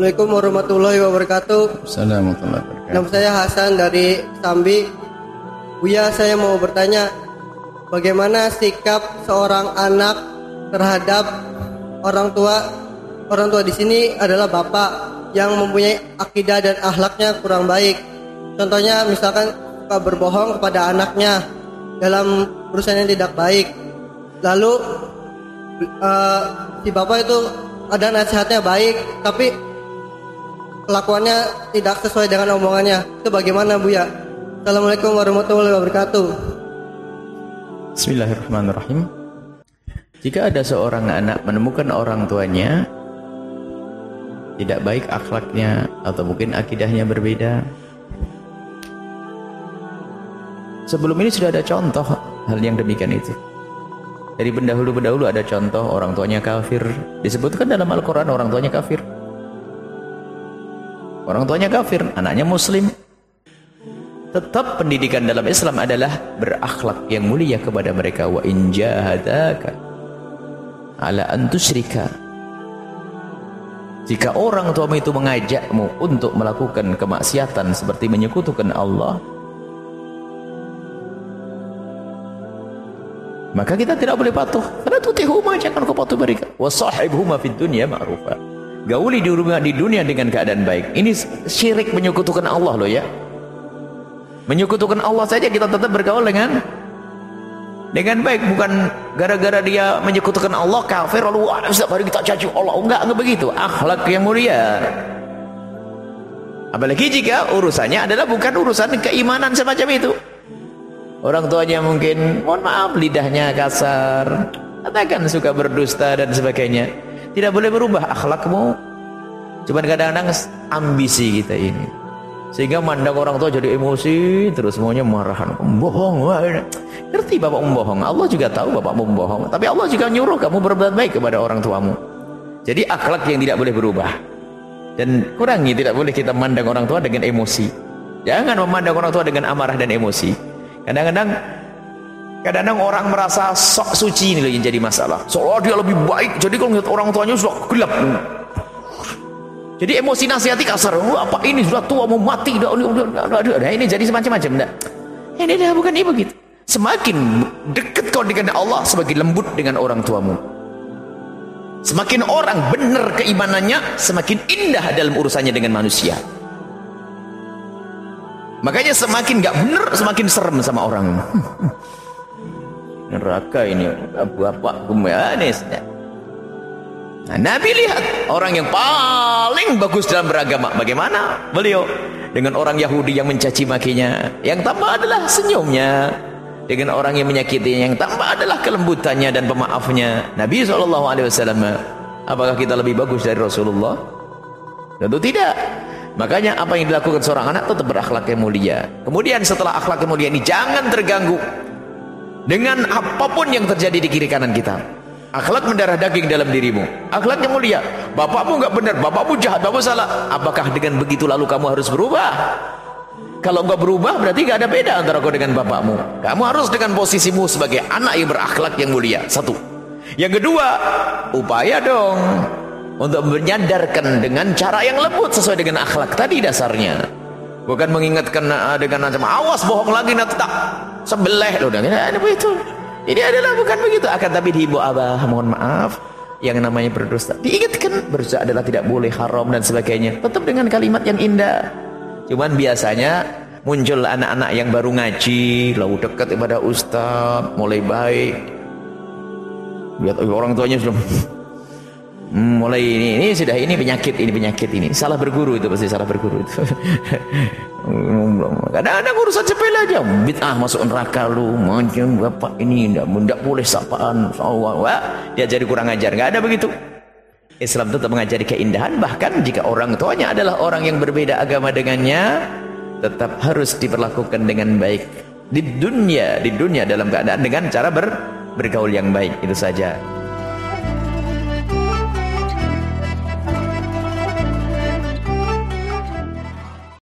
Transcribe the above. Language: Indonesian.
Assalamualaikum warahmatullahi wabarakatuh. Assalamualaikum warahmatullahi wabarakatuh. Nama saya Hasan dari Sambi. Buya, saya mau bertanya, bagaimana sikap seorang anak terhadap orang tua? Orang tua di sini adalah bapak yang mempunyai akidah dan akhlaknya kurang baik. Contohnya misalkan suka berbohong kepada anaknya dalam urusan yang tidak baik. Lalu eh, si bapak itu ada nasihatnya baik, tapi kelakuannya tidak sesuai dengan omongannya. Itu bagaimana Bu ya? Assalamualaikum warahmatullahi wabarakatuh. Bismillahirrahmanirrahim. Jika ada seorang anak menemukan orang tuanya tidak baik akhlaknya atau mungkin akidahnya berbeda. Sebelum ini sudah ada contoh hal yang demikian itu. Dari pendahulu-pendahulu ada contoh orang tuanya kafir. Disebutkan dalam Al-Quran orang tuanya kafir. Orang tuanya kafir, anaknya muslim. Tetap pendidikan dalam Islam adalah berakhlak yang mulia kepada mereka. Wa in jahadaka ala antusrika. Jika orang tuamu itu mengajakmu untuk melakukan kemaksiatan seperti menyekutukan Allah, maka kita tidak boleh patuh. Karena tutihuma jangan kau patuh mereka. Wasahibhuma fid dunya ma'rufa. Gauli di dunia, di dunia dengan keadaan baik. Ini syirik menyekutukan Allah loh ya. Menyekutukan Allah saja kita tetap bergaul dengan dengan baik. Bukan gara-gara dia menyekutukan Allah kafir lalu setiap hari kita caci Allah. Enggak enggak begitu. Akhlak yang mulia. Apalagi jika urusannya adalah bukan urusan keimanan semacam itu. Orang tuanya mungkin mohon maaf lidahnya kasar katakan suka berdusta dan sebagainya tidak boleh berubah. Akhlakmu cuman kadang-kadang ambisi kita ini. Sehingga mandang orang tua jadi emosi terus semuanya marahan bohong ngerti bapak membohong? Allah juga tahu bapak membohong. Tapi Allah juga nyuruh kamu berbuat baik kepada orang tuamu. Jadi akhlak yang tidak boleh berubah. Dan kurangi tidak boleh kita mandang orang tua dengan emosi. Jangan memandang orang tua dengan amarah dan emosi. Kadang-kadang kadang-kadang orang merasa sok suci ini loh yang jadi masalah seolah dia lebih baik jadi kalau melihat orang tuanya sudah gelap jadi emosi nasihati kasar. Wah, apa ini sudah tua mau mati. Nah, ini jadi semacam-macam dah. Ini dah bukan ibu gitu. Semakin dekat kau dengan Allah semakin lembut dengan orang tuamu. Semakin orang benar keimanannya, semakin indah dalam urusannya dengan manusia. Makanya semakin gak benar, semakin serem sama orang. Neraka ini, bapak gumanis. Nah, Nabi lihat orang yang paling bagus dalam beragama. Bagaimana beliau? Dengan orang Yahudi yang mencaci makinya. Yang tambah adalah senyumnya. Dengan orang yang menyakitinya. Yang tambah adalah kelembutannya dan pemaafnya. Nabi SAW. Apakah kita lebih bagus dari Rasulullah? Tentu tidak. Makanya apa yang dilakukan seorang anak tetap berakhlak yang mulia. Kemudian setelah akhlak yang mulia ini jangan terganggu dengan apa pun yang terjadi di kiri kanan kita. Akhlak mendarah daging dalam dirimu. Akhlak yang mulia. Bapakmu enggak benar, bapakmu jahat, bapakmu salah. Apakah dengan begitu lalu kamu harus berubah? Kalau enggak berubah berarti enggak ada beda antara kau dengan bapakmu. Kamu harus dengan posisimu sebagai anak yang berakhlak yang mulia. Satu. Yang kedua, upaya dong untuk menyadarkan dengan cara yang lembut sesuai dengan akhlak tadi dasarnya. Bukan mengingatkan uh, dengan macam awas bohong lagi nanti tak sebelah loh dan ini begitu. Ini adalah bukan begitu. Akan tapi dihimbau abah mohon maaf. Yang namanya berdosa. Diingatkan berdosa adalah tidak boleh haram dan sebagainya. Tetap dengan kalimat yang indah. Cuman biasanya muncul anak-anak yang baru ngaji lalu dekat kepada ustaz mulai baik. Lihat orang tuanya sudah Hmm, mulai ini ini sudah ini penyakit ini penyakit ini. Salah berguru itu pasti salah berguru itu kadang-kadang urusan sepele aja. Bid'ah masuk neraka lu. Macam bapak ini tidak tidak boleh sapaan. Wah dia jadi kurang ajar. Nggak ada begitu. Islam tetap mengajari keindahan. Bahkan jika orang tuanya adalah orang yang berbeda agama dengannya tetap harus diperlakukan dengan baik. Di dunia di dunia dalam keadaan dengan cara ber, bergaul yang baik. Itu saja